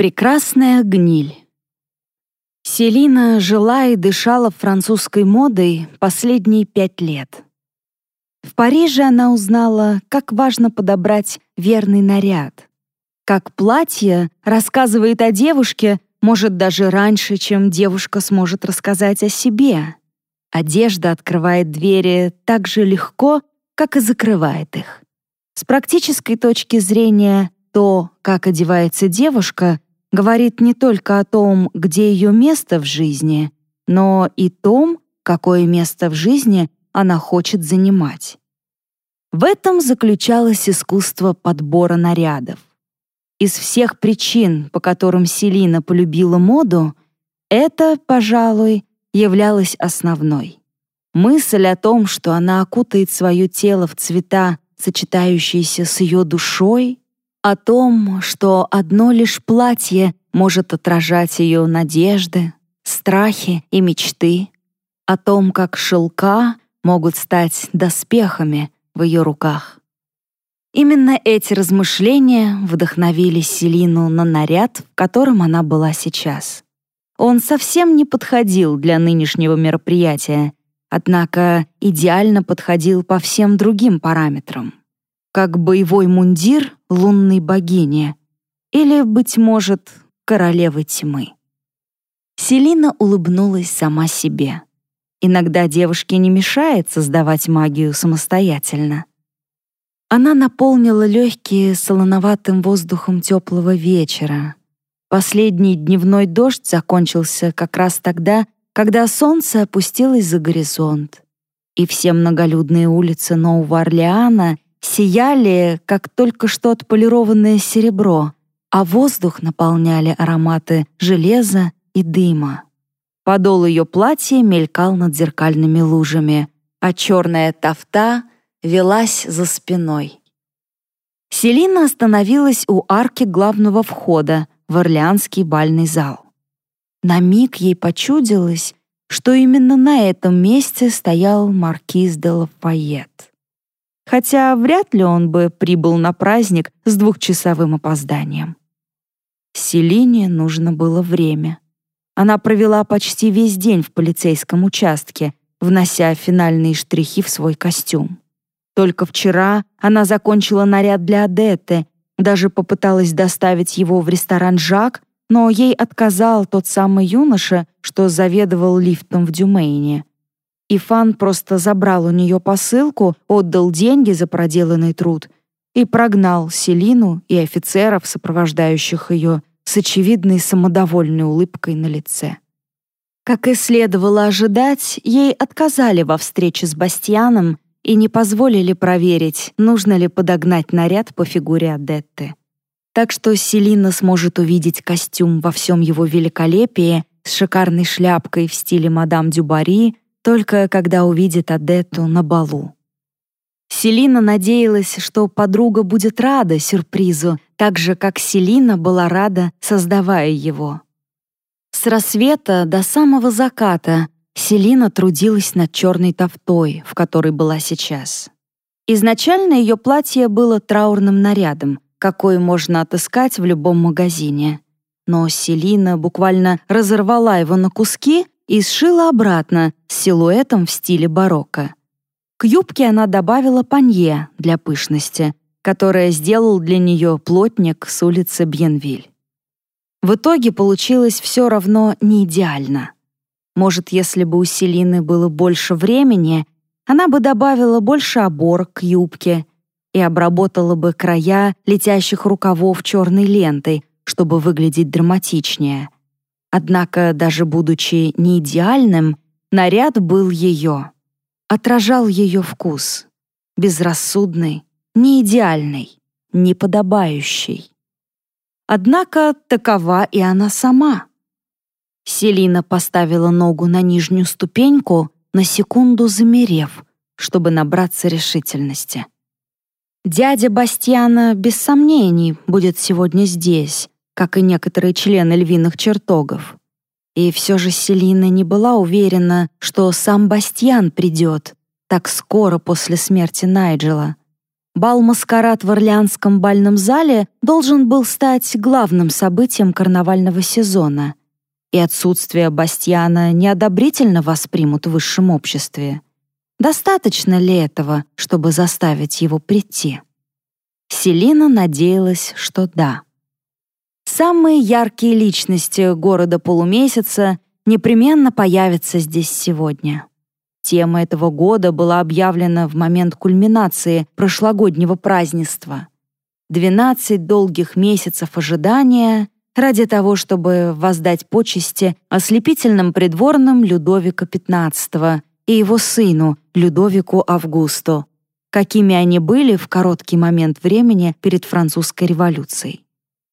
Прекрасная гниль. Селина жила и дышала французской модой последние пять лет. В Париже она узнала, как важно подобрать верный наряд. Как платье рассказывает о девушке, может, даже раньше, чем девушка сможет рассказать о себе. Одежда открывает двери так же легко, как и закрывает их. С практической точки зрения, то, как одевается девушка, говорит не только о том, где ее место в жизни, но и том, какое место в жизни она хочет занимать. В этом заключалось искусство подбора нарядов. Из всех причин, по которым Селина полюбила моду, это, пожалуй, являлось основной. Мысль о том, что она окутает свое тело в цвета, сочетающиеся с ее душой, о том, что одно лишь платье может отражать ее надежды, страхи и мечты, о том, как шелка могут стать доспехами в ее руках. Именно эти размышления вдохновили Селину на наряд, в котором она была сейчас. Он совсем не подходил для нынешнего мероприятия, однако идеально подходил по всем другим параметрам как боевой мундир лунной богини или, быть может, королевы тьмы. Селина улыбнулась сама себе. Иногда девушке не мешает создавать магию самостоятельно. Она наполнила легкие солоноватым воздухом теплого вечера. Последний дневной дождь закончился как раз тогда, когда солнце опустилось за горизонт, и все многолюдные улицы Нового Орлеана сияли, как только что отполированное серебро, а воздух наполняли ароматы железа и дыма. Подол ее платья мелькал над зеркальными лужами, а черная тафта велась за спиной. Селина остановилась у арки главного входа в Орлеанский бальный зал. На миг ей почудилось, что именно на этом месте стоял маркиз де Лафайет хотя вряд ли он бы прибыл на праздник с двухчасовым опозданием. Селине нужно было время. Она провела почти весь день в полицейском участке, внося финальные штрихи в свой костюм. Только вчера она закончила наряд для Адетты, даже попыталась доставить его в ресторан «Жак», но ей отказал тот самый юноша, что заведовал лифтом в Дюмейне. И Фан просто забрал у нее посылку, отдал деньги за проделанный труд и прогнал Селину и офицеров, сопровождающих ее, с очевидной самодовольной улыбкой на лице. Как и следовало ожидать, ей отказали во встрече с Бастианом и не позволили проверить, нужно ли подогнать наряд по фигуре Адетты. Так что Селина сможет увидеть костюм во всем его великолепии с шикарной шляпкой в стиле мадам Дюбари, только когда увидит Адетту на балу. Селина надеялась, что подруга будет рада сюрпризу, так же, как Селина была рада, создавая его. С рассвета до самого заката Селина трудилась над черной тофтой, в которой была сейчас. Изначально ее платье было траурным нарядом, какой можно отыскать в любом магазине. Но Селина буквально разорвала его на куски и сшила обратно с силуэтом в стиле барокко. К юбке она добавила панье для пышности, которое сделал для нее плотник с улицы Бьенвиль. В итоге получилось все равно не идеально. Может, если бы у Селины было больше времени, она бы добавила больше оборок к юбке и обработала бы края летящих рукавов черной лентой, чтобы выглядеть драматичнее — Однако, даже будучи не идеальным, наряд был ее. Отражал ее вкус. Безрассудный, не идеальный, неподобающий. Однако такова и она сама. Селина поставила ногу на нижнюю ступеньку, на секунду замерев, чтобы набраться решительности. Дядя Бастьяна без сомнений будет сегодня здесь, как и некоторые члены львиных чертогов. И все же Селина не была уверена, что сам Бастьян придет так скоро после смерти Найджела. бал-маскарад в Орлеанском бальном зале должен был стать главным событием карнавального сезона, и отсутствие Бастьяна неодобрительно воспримут в высшем обществе. Достаточно ли этого, чтобы заставить его прийти? Селина надеялась, что да. Самые яркие личности города полумесяца непременно появятся здесь сегодня. Тема этого года была объявлена в момент кульминации прошлогоднего празднества. 12 долгих месяцев ожидания ради того, чтобы воздать почести ослепительным придворным Людовика XV и его сыну Людовику Августу, какими они были в короткий момент времени перед французской революцией.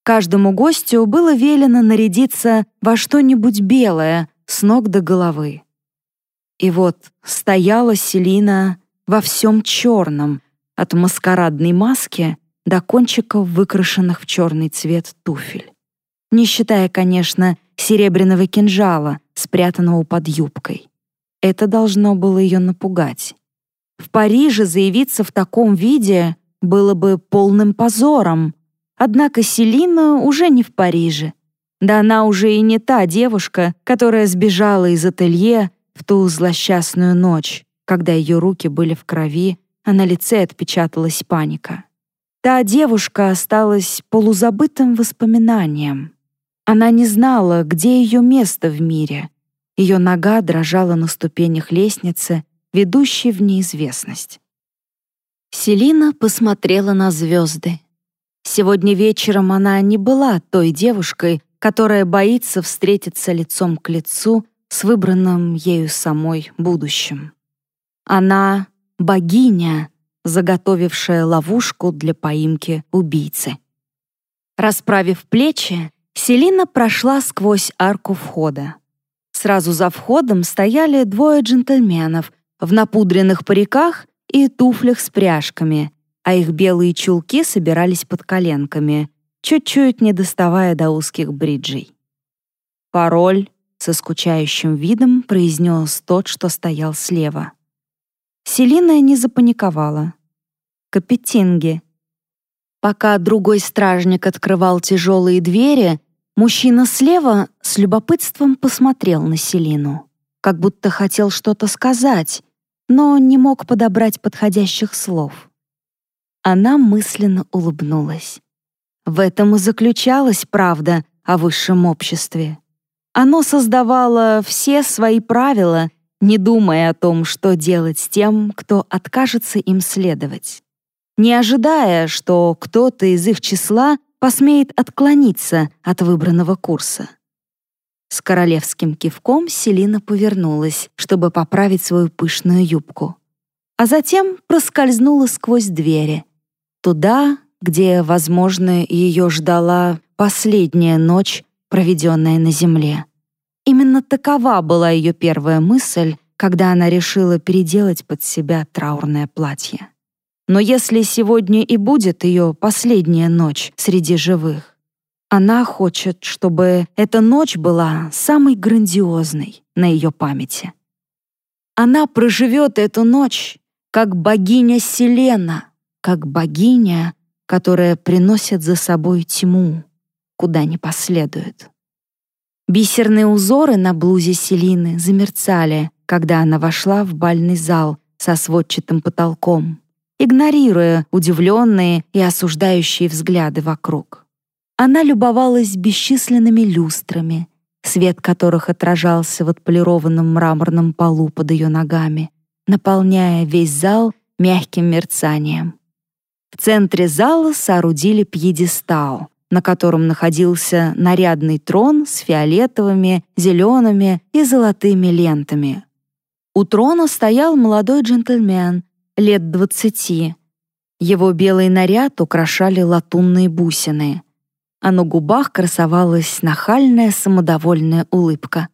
Каждому гостю было велено нарядиться во что-нибудь белое с ног до головы. И вот стояла Селина во всем черном, от маскарадной маски до кончиков, выкрашенных в черный цвет туфель. Не считая, конечно, серебряного кинжала, спрятанного под юбкой. Это должно было ее напугать. В Париже заявиться в таком виде было бы полным позором. Однако Селина уже не в Париже. Да она уже и не та девушка, которая сбежала из ателье в ту злосчастную ночь, когда ее руки были в крови, а на лице отпечаталась паника. Та девушка осталась полузабытым воспоминанием. Она не знала, где ее место в мире. Ее нога дрожала на ступенях лестницы, ведущей в неизвестность. Селина посмотрела на звезды. Сегодня вечером она не была той девушкой, которая боится встретиться лицом к лицу с выбранным ею самой будущим. Она — богиня, заготовившая ловушку для поимки убийцы. Расправив плечи, Селина прошла сквозь арку входа. Сразу за входом стояли двое джентльменов в напудренных париках и туфлях с пряжками, а их белые чулки собирались под коленками, чуть-чуть не доставая до узких бриджей. Пароль со скучающим видом произнес тот, что стоял слева. Селина не запаниковала. Капетинги. Пока другой стражник открывал тяжелые двери, мужчина слева с любопытством посмотрел на Селину, как будто хотел что-то сказать, но не мог подобрать подходящих слов. Она мысленно улыбнулась. В этом и заключалась правда о высшем обществе. Оно создавало все свои правила, не думая о том, что делать с тем, кто откажется им следовать. Не ожидая, что кто-то из их числа посмеет отклониться от выбранного курса. С королевским кивком Селина повернулась, чтобы поправить свою пышную юбку. А затем проскользнула сквозь двери. Туда, где, возможно, ее ждала последняя ночь проведенная на земле. Именно такова была ее первая мысль, когда она решила переделать под себя траурное платье. Но если сегодня и будет ее последняя ночь среди живых, она хочет, чтобы эта ночь была самой грандиозной на ее памяти. Она проживет эту ночь как богиня Селена, как богиня, которая приносит за собой тьму, куда не последует. Бисерные узоры на блузе Селины замерцали, когда она вошла в бальный зал со сводчатым потолком, игнорируя удивленные и осуждающие взгляды вокруг. Она любовалась бесчисленными люстрами, свет которых отражался в отполированном мраморном полу под ее ногами, наполняя весь зал мягким мерцанием. В центре зала соорудили пьедестал, на котором находился нарядный трон с фиолетовыми, зелеными и золотыми лентами. У трона стоял молодой джентльмен, лет двадцати. Его белый наряд украшали латунные бусины, а на губах красовалась нахальная самодовольная улыбка.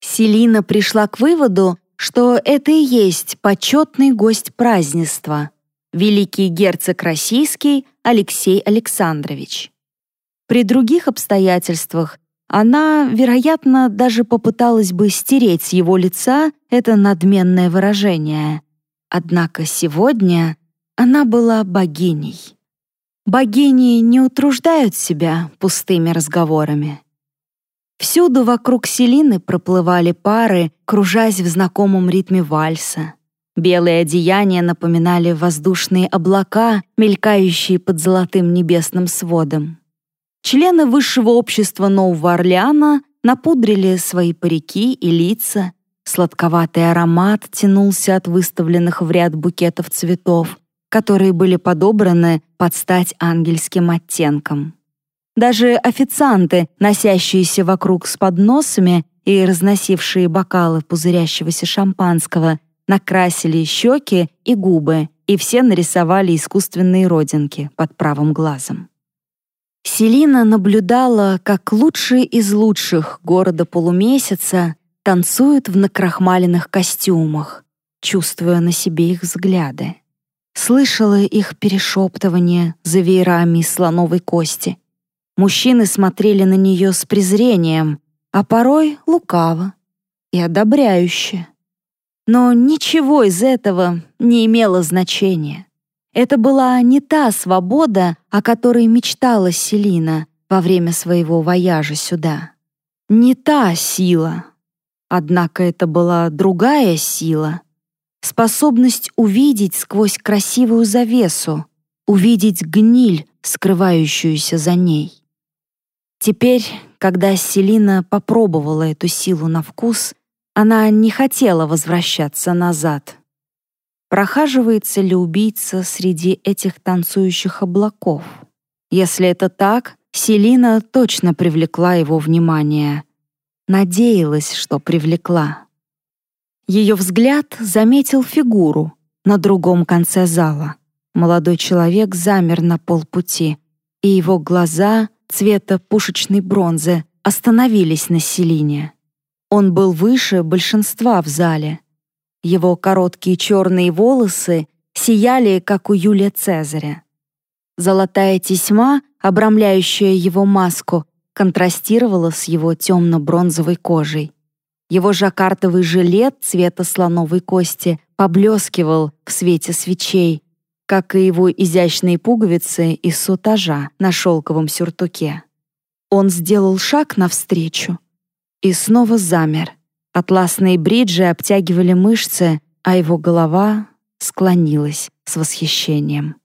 Селина пришла к выводу, что это и есть почетный гость празднества — великий герцог российский Алексей Александрович. При других обстоятельствах она, вероятно, даже попыталась бы стереть с его лица это надменное выражение. Однако сегодня она была богиней. Богини не утруждают себя пустыми разговорами. Всюду вокруг Селины проплывали пары, кружась в знакомом ритме вальса. Белые одеяния напоминали воздушные облака, мелькающие под золотым небесным сводом. Члены высшего общества Нового Орлеана напудрили свои парики и лица, сладковатый аромат тянулся от выставленных в ряд букетов цветов, которые были подобраны под стать ангельским оттенкам. Даже официанты, носящиеся вокруг с подносами и разносившие бокалы пузырящегося шампанского, накрасили щеки и губы, и все нарисовали искусственные родинки под правым глазом. Селина наблюдала, как лучшие из лучших города полумесяца танцуют в накрахмаленных костюмах, чувствуя на себе их взгляды. Слышала их перешептывание за веерами из слоновой кости. Мужчины смотрели на нее с презрением, а порой лукаво и одобряюще. Но ничего из этого не имело значения. Это была не та свобода, о которой мечтала Селина во время своего вояжа сюда. Не та сила. Однако это была другая сила. Способность увидеть сквозь красивую завесу, увидеть гниль, скрывающуюся за ней. Теперь, когда Селина попробовала эту силу на вкус, она не хотела возвращаться назад. Прохаживается ли убийца среди этих танцующих облаков? Если это так, Селина точно привлекла его внимание. Надеялась, что привлекла. Ее взгляд заметил фигуру на другом конце зала. Молодой человек замер на полпути, и его глаза цвета пушечной бронзы остановились на Селине. Он был выше большинства в зале. Его короткие черные волосы сияли, как у Юлия Цезаря. Золотая тесьма, обрамляющая его маску, контрастировала с его темно-бронзовой кожей. Его жаккартовый жилет цвета слоновой кости поблескивал в свете свечей, как и его изящные пуговицы из сутажа на шелковом сюртуке. Он сделал шаг навстречу, и снова замер. Атласные бриджи обтягивали мышцы, а его голова склонилась с восхищением.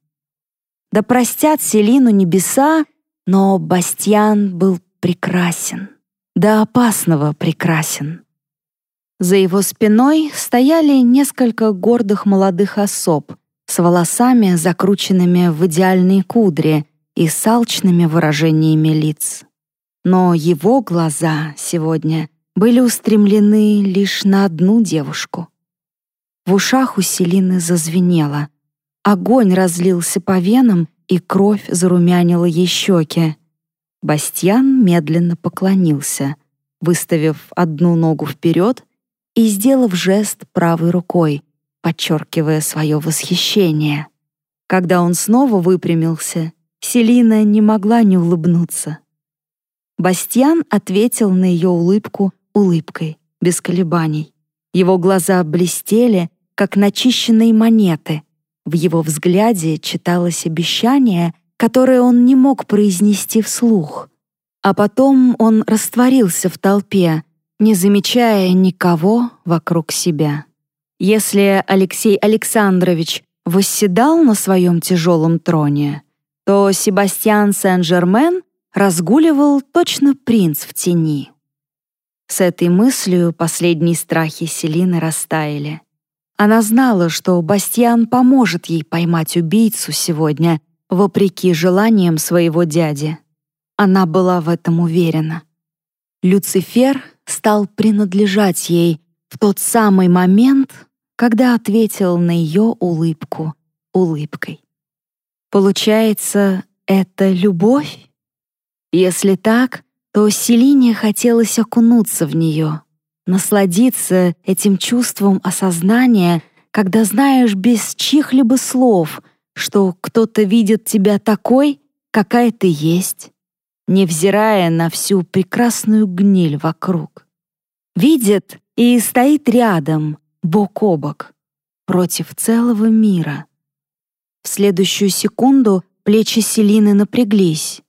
Да простят Селину небеса, но Бастьян был прекрасен, до опасного прекрасен. За его спиной стояли несколько гордых молодых особ с волосами, закрученными в идеальные кудри и с алчными выражениями лиц. Но его глаза сегодня были устремлены лишь на одну девушку. В ушах у Селины зазвенело. Огонь разлился по венам, и кровь зарумянила ей щеки. Бастьян медленно поклонился, выставив одну ногу вперед и сделав жест правой рукой, подчеркивая свое восхищение. Когда он снова выпрямился, Селина не могла не улыбнуться. Бастьян ответил на ее улыбку улыбкой, без колебаний. Его глаза блестели, как начищенные монеты. В его взгляде читалось обещание, которое он не мог произнести вслух. А потом он растворился в толпе, не замечая никого вокруг себя. Если Алексей Александрович восседал на своем тяжелом троне, то Себастьян Сен-Жермен разгуливал точно принц в тени. С этой мыслью последние страхи Селины растаяли. Она знала, что Бастьян поможет ей поймать убийцу сегодня, вопреки желаниям своего дяди. Она была в этом уверена. Люцифер стал принадлежать ей в тот самый момент, когда ответил на ее улыбку улыбкой. Получается, это любовь? Если так, то Селине хотелось окунуться в нее, насладиться этим чувством осознания, когда знаешь без чьих-либо слов, что кто-то видит тебя такой, какая ты есть, невзирая на всю прекрасную гниль вокруг. Видит и стоит рядом, бок о бок, против целого мира. В следующую секунду плечи Селины напряглись.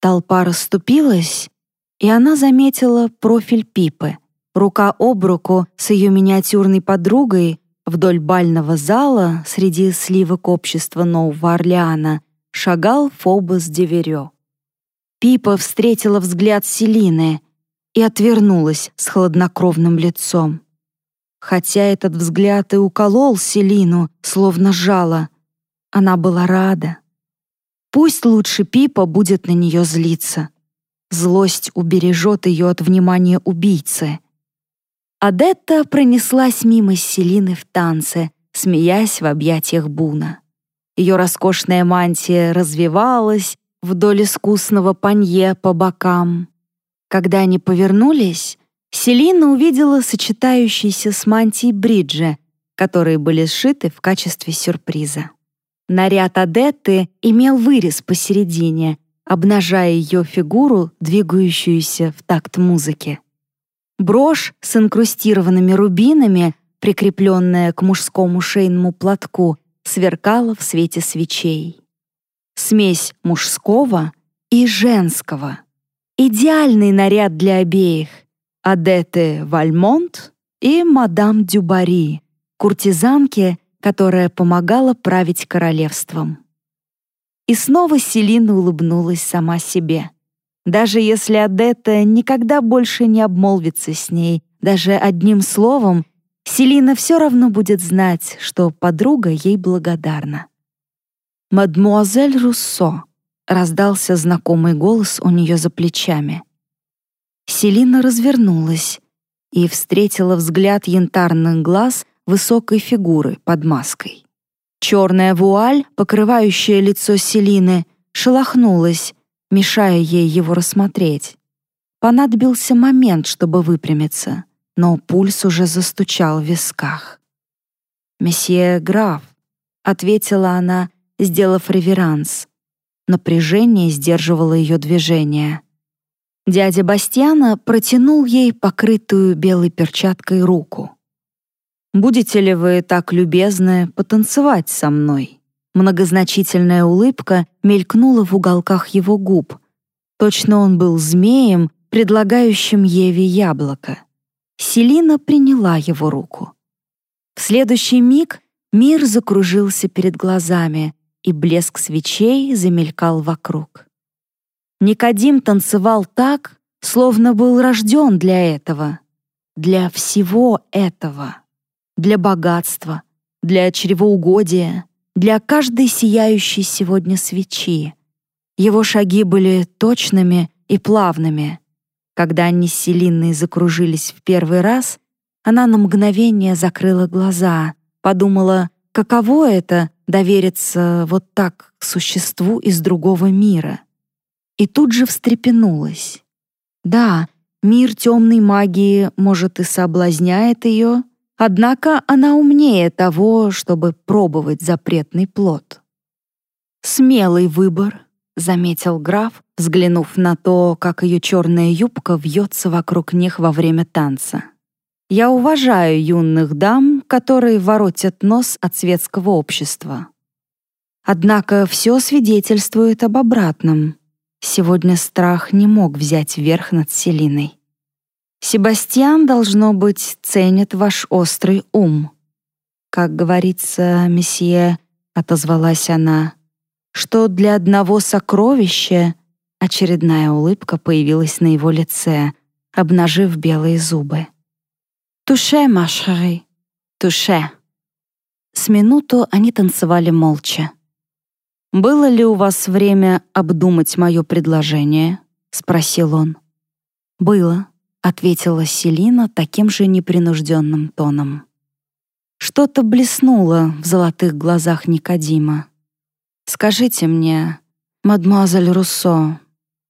Толпа расступилась, и она заметила профиль Пипы. Рука об руку с ее миниатюрной подругой вдоль бального зала среди сливок общества Нового Орлеана шагал Фобос Деверё. Пипа встретила взгляд Селины и отвернулась с хладнокровным лицом. Хотя этот взгляд и уколол Селину, словно жало, она была рада. Пусть лучше Пипа будет на нее злиться. Злость убережет ее от внимания убийцы. Адетта пронеслась мимо Селины в танце, смеясь в объятиях Буна. Ее роскошная мантия развивалась вдоль искусного панье по бокам. Когда они повернулись, Селина увидела сочетающиеся с мантией бриджи, которые были сшиты в качестве сюрприза. Наряд Адетты имел вырез посередине, обнажая ее фигуру, двигающуюся в такт музыки. Брошь с инкрустированными рубинами, прикрепленная к мужскому шейному платку, сверкала в свете свечей. Смесь мужского и женского. Идеальный наряд для обеих. Адетты Вальмонт и мадам Дюбари, куртизанки, которая помогала править королевством. И снова Селина улыбнулась сама себе. Даже если Адетта никогда больше не обмолвится с ней, даже одним словом, Селина все равно будет знать, что подруга ей благодарна. «Мадмуазель Руссо», — раздался знакомый голос у нее за плечами. Селина развернулась и встретила взгляд янтарных глаз высокой фигуры под маской. Черная вуаль, покрывающая лицо Селины, шелохнулась, мешая ей его рассмотреть. Понадобился момент, чтобы выпрямиться, но пульс уже застучал в висках. «Месье граф», — ответила она, сделав реверанс. Напряжение сдерживало ее движение. Дядя Бастиана протянул ей покрытую белой перчаткой руку. Будете ли вы так любезны потанцевать со мной?» Многозначительная улыбка мелькнула в уголках его губ. Точно он был змеем, предлагающим Еве яблоко. Селина приняла его руку. В следующий миг мир закружился перед глазами, и блеск свечей замелькал вокруг. Никодим танцевал так, словно был рожден для этого, для всего этого для богатства, для чревоугодия, для каждой сияющей сегодня свечи. Его шаги были точными и плавными. Когда они с Селиной закружились в первый раз, она на мгновение закрыла глаза, подумала, каково это — довериться вот так к существу из другого мира. И тут же встрепенулась. Да, мир темной магии, может, и соблазняет ее, Однако она умнее того, чтобы пробовать запретный плод. «Смелый выбор», — заметил граф, взглянув на то, как ее черная юбка вьется вокруг них во время танца. «Я уважаю юных дам, которые воротят нос от светского общества. Однако все свидетельствует об обратном. Сегодня страх не мог взять верх над Селиной. Себастьян, должно быть, ценит ваш острый ум. Как говорится, месье, отозвалась она, что для одного сокровища очередная улыбка появилась на его лице, обнажив белые зубы. «Туше, машери, туше». С минуту они танцевали молча. «Было ли у вас время обдумать мое предложение?» — спросил он. «Было», — ответила Селина таким же непринужденным тоном. Что-то блеснуло в золотых глазах Никодима. «Скажите мне, мадемуазель Руссо,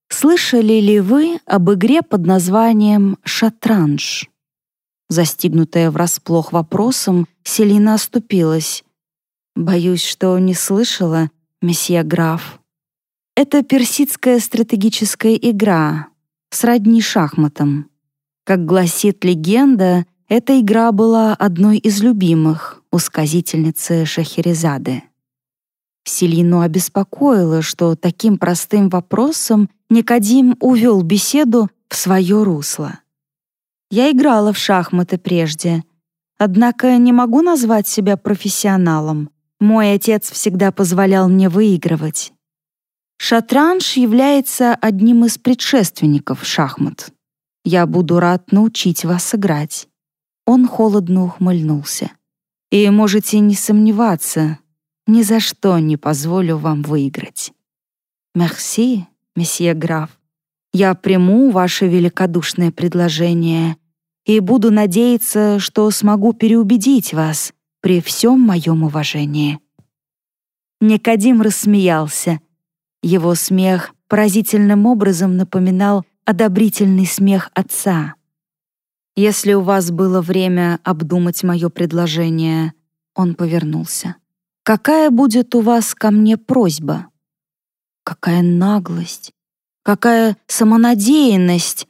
слышали ли вы об игре под названием «Шатранж»?» Застигнутая врасплох вопросом, Селина оступилась. «Боюсь, что не слышала, месье граф. Это персидская стратегическая игра, сродни шахматам. Как гласит легенда, эта игра была одной из любимых у сказительницы Шахерезады. Селину обеспокоило, что таким простым вопросом Никодим увел беседу в свое русло. Я играла в шахматы прежде, однако не могу назвать себя профессионалом. Мой отец всегда позволял мне выигрывать. Шатранж является одним из предшественников шахмат. Я буду рад научить вас играть. Он холодно ухмыльнулся. И можете не сомневаться, ни за что не позволю вам выиграть. Мерси, месье граф. Я приму ваше великодушное предложение и буду надеяться, что смогу переубедить вас при всем моем уважении». Никодим рассмеялся. Его смех поразительным образом напоминал одобрительный смех отца. «Если у вас было время обдумать мое предложение», он повернулся. «Какая будет у вас ко мне просьба?» Какая наглость! Какая самонадеянность!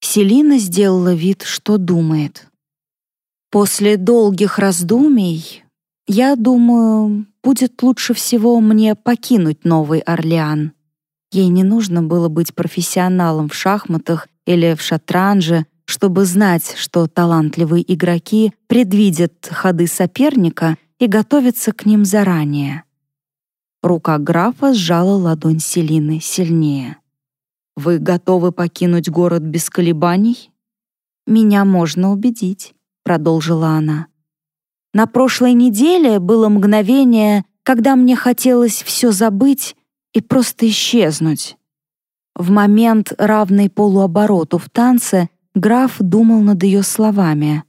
Селина сделала вид, что думает. После долгих раздумий, я думаю, будет лучше всего мне покинуть Новый Орлеан. Ей не нужно было быть профессионалом в шахматах или в шатранже, чтобы знать, что талантливые игроки предвидят ходы соперника и готовятся к ним заранее. Рука графа сжала ладонь Селины сильнее. «Вы готовы покинуть город без колебаний?» «Меня можно убедить», — продолжила она. «На прошлой неделе было мгновение, когда мне хотелось все забыть и просто исчезнуть». В момент, равный полуобороту в танце, граф думал над ее словами.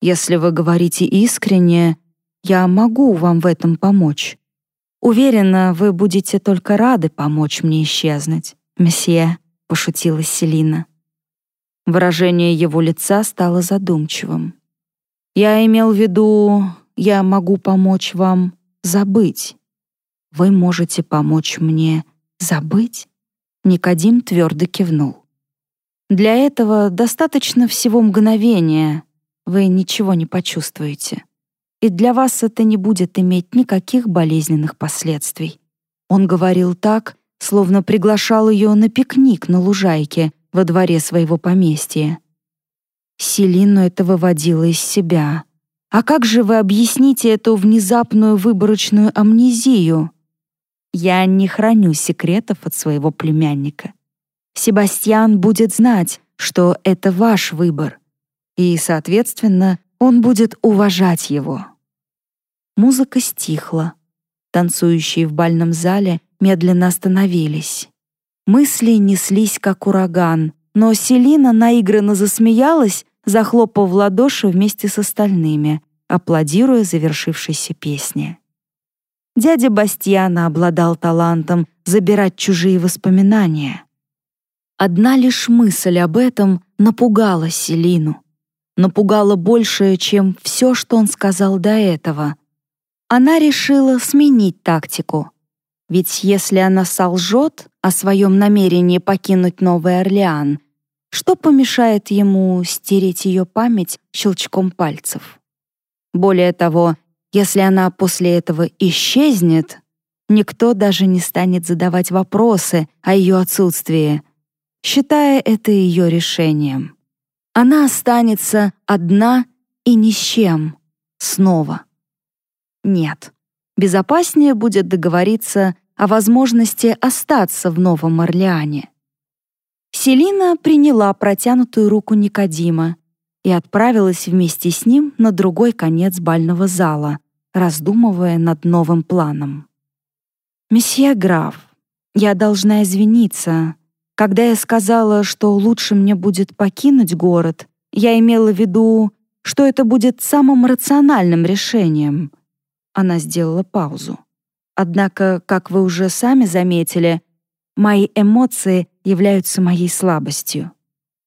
«Если вы говорите искренне, я могу вам в этом помочь. Уверена, вы будете только рады помочь мне исчезнуть, месье», — пошутила Селина. Выражение его лица стало задумчивым. «Я имел в виду, я могу помочь вам забыть. Вы можете помочь мне забыть?» Никодим твердо кивнул. «Для этого достаточно всего мгновения. Вы ничего не почувствуете и для вас это не будет иметь никаких болезненных последствий. Он говорил так, словно приглашал ее на пикник на лужайке во дворе своего поместья. Селину это выводило из себя. А как же вы объясните эту внезапную выборочную амнезию? Я не храню секретов от своего племянника. Себастьян будет знать, что это ваш выбор, и, соответственно, он будет уважать его. Музыка стихла. Танцующие в бальном зале медленно остановились. Мысли неслись, как ураган, но Селина наигранно засмеялась, захлопав в ладоши вместе с остальными, аплодируя завершившейся песне. Дядя Бастьяна обладал талантом забирать чужие воспоминания. Одна лишь мысль об этом напугала Селину. Напугала больше, чем все, что он сказал до этого она решила сменить тактику. Ведь если она солжет о своем намерении покинуть Новый Орлеан, что помешает ему стереть ее память щелчком пальцев? Более того, если она после этого исчезнет, никто даже не станет задавать вопросы о ее отсутствии, считая это ее решением. Она останется одна и ни с чем снова. Нет. Безопаснее будет договориться о возможности остаться в Новом Орлеане. Селина приняла протянутую руку Никодима и отправилась вместе с ним на другой конец бального зала, раздумывая над новым планом. «Месье граф, я должна извиниться. Когда я сказала, что лучше мне будет покинуть город, я имела в виду, что это будет самым рациональным решением. Она сделала паузу. Однако, как вы уже сами заметили, мои эмоции являются моей слабостью.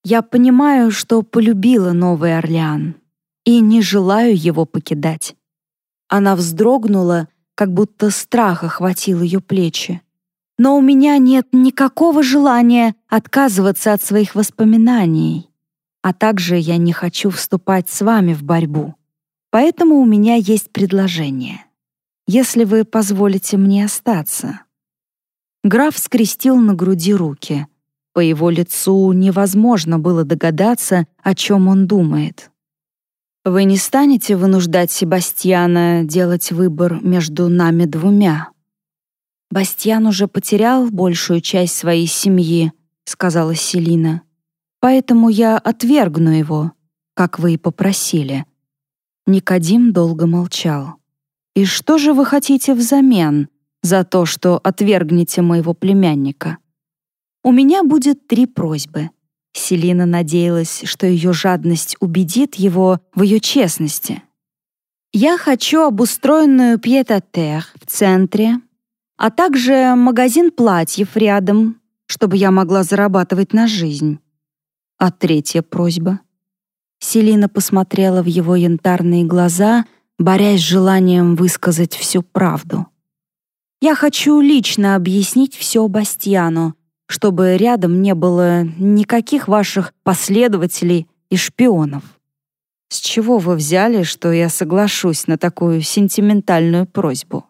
Я понимаю, что полюбила Новый Орлеан и не желаю его покидать. Она вздрогнула, как будто страх охватил ее плечи. Но у меня нет никакого желания отказываться от своих воспоминаний. А также я не хочу вступать с вами в борьбу. Поэтому у меня есть предложение. если вы позволите мне остаться». Граф скрестил на груди руки. По его лицу невозможно было догадаться, о чем он думает. «Вы не станете вынуждать Себастьяна делать выбор между нами двумя?» «Бастьян уже потерял большую часть своей семьи», — сказала Селина. «Поэтому я отвергну его, как вы и попросили». Никодим долго молчал. «И что же вы хотите взамен за то, что отвергнете моего племянника?» «У меня будет три просьбы». Селина надеялась, что ее жадность убедит его в ее честности. «Я хочу обустроенную пьет-а-терр в центре, а также магазин платьев рядом, чтобы я могла зарабатывать на жизнь. А третья просьба. Селина посмотрела в его янтарные глаза, борясь с желанием высказать всю правду. Я хочу лично объяснить все Бастьяну, чтобы рядом не было никаких ваших последователей и шпионов. С чего вы взяли, что я соглашусь на такую сентиментальную просьбу?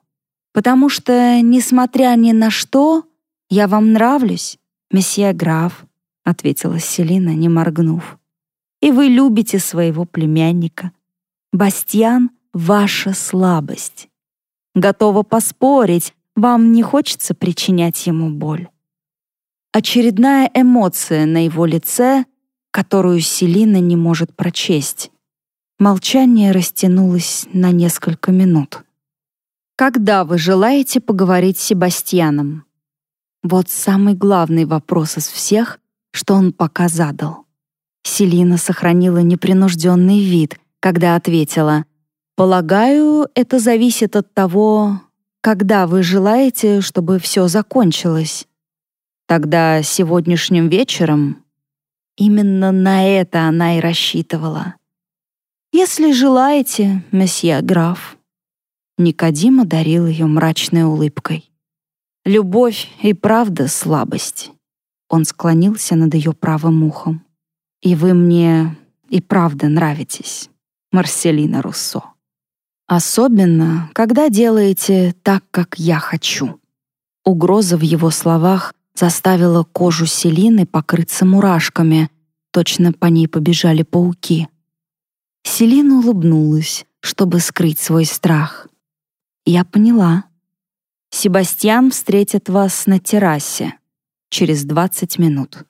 Потому что, несмотря ни на что, я вам нравлюсь, месье граф, ответила Селина, не моргнув. И вы любите своего племянника. Бастьян — ваша слабость. Готова поспорить, вам не хочется причинять ему боль. Очередная эмоция на его лице, которую Селина не может прочесть. Молчание растянулось на несколько минут. Когда вы желаете поговорить с Себастьяном? Вот самый главный вопрос из всех, что он пока задал. Селина сохранила непринужденный вид, когда ответила «Полагаю, это зависит от того, когда вы желаете, чтобы все закончилось. Тогда сегодняшним вечером именно на это она и рассчитывала. Если желаете, месье граф, Никодим одарил ее мрачной улыбкой. «Любовь и правда слабость». Он склонился над ее правым ухом. «И вы мне и правда нравитесь, Марселина Руссо. Особенно, когда делаете так, как я хочу». Угроза в его словах заставила кожу Селины покрыться мурашками, точно по ней побежали пауки. Селина улыбнулась, чтобы скрыть свой страх. Я поняла. Себастьян встретит вас на террасе через 20 минут.